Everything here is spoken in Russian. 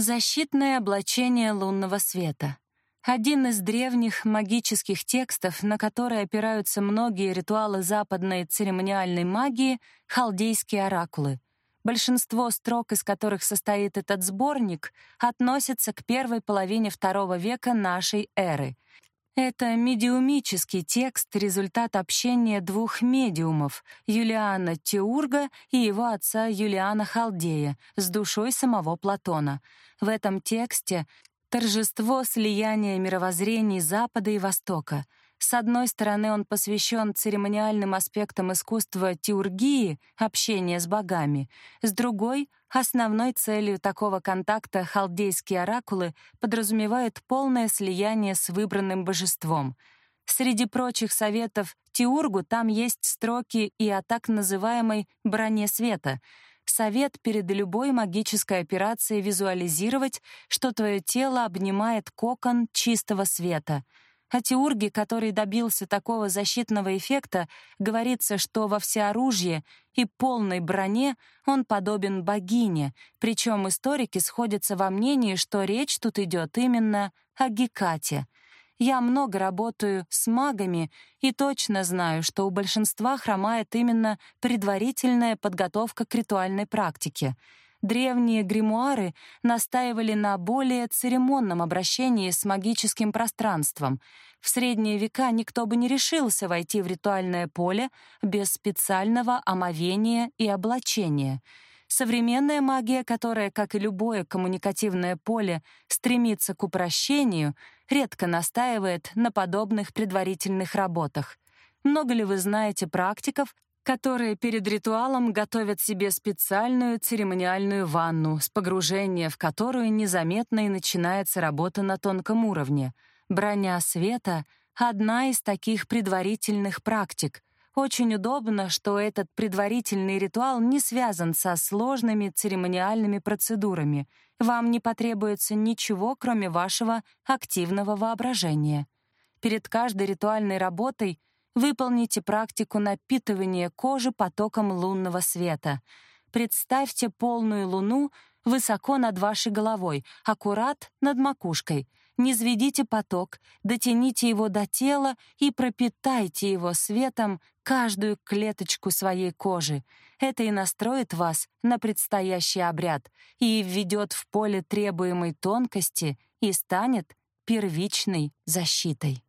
Защитное облачение лунного света. Один из древних магических текстов, на которые опираются многие ритуалы западной церемониальной магии — халдейские оракулы. Большинство строк, из которых состоит этот сборник, относятся к первой половине II века нашей эры. Это медиумический текст, результат общения двух медиумов — Юлиана Теурга и его отца Юлиана Халдея с душой самого Платона. В этом тексте торжество слияния мировоззрений Запада и Востока. С одной стороны, он посвящен церемониальным аспектам искусства теургии, общения с богами, с другой — основной целью такого контакта халдейские оракулы подразумевают полное слияние с выбранным божеством. Среди прочих советов Теургу там есть строки и о так называемой «броне света», Совет перед любой магической операцией визуализировать, что твое тело обнимает кокон чистого света. О Теурге, который добился такого защитного эффекта, говорится, что во всеоружии и полной броне он подобен богине, причем историки сходятся во мнении, что речь тут идет именно о Гекате — я много работаю с магами и точно знаю, что у большинства хромает именно предварительная подготовка к ритуальной практике. Древние гримуары настаивали на более церемонном обращении с магическим пространством. В средние века никто бы не решился войти в ритуальное поле без специального омовения и облачения — Современная магия, которая, как и любое коммуникативное поле, стремится к упрощению, редко настаивает на подобных предварительных работах. Много ли вы знаете практиков, которые перед ритуалом готовят себе специальную церемониальную ванну, с погружения в которую незаметно и начинается работа на тонком уровне. Броня света — одна из таких предварительных практик — очень удобно, что этот предварительный ритуал не связан со сложными церемониальными процедурами. Вам не потребуется ничего, кроме вашего активного воображения. Перед каждой ритуальной работой выполните практику напитывания кожи потоком лунного света. Представьте полную луну высоко над вашей головой, аккурат над макушкой — Низведите поток, дотяните его до тела и пропитайте его светом каждую клеточку своей кожи. Это и настроит вас на предстоящий обряд и введет в поле требуемой тонкости и станет первичной защитой.